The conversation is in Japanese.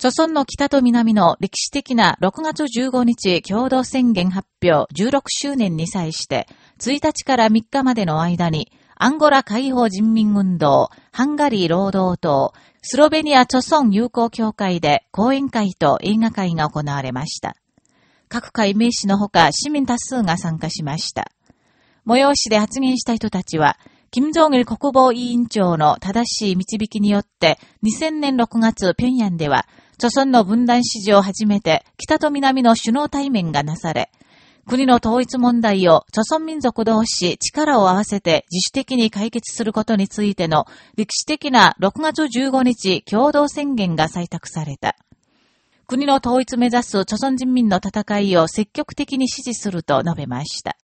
著村の北と南の歴史的な6月15日共同宣言発表16周年に際して、1日から3日までの間に、アンゴラ解放人民運動、ハンガリー労働党、スロベニア著村友好協会で講演会と映画会が行われました。各界名士のほか市民多数が参加しました。催しで発言した人たちは、金正義国防委員長の正しい導きによって、2000年6月、平壌では、著村の分断史上初めて、北と南の首脳対面がなされ、国の統一問題を、著村民族同士力を合わせて自主的に解決することについての歴史的な6月15日共同宣言が採択された。国の統一目指す著村人民の戦いを積極的に支持すると述べました。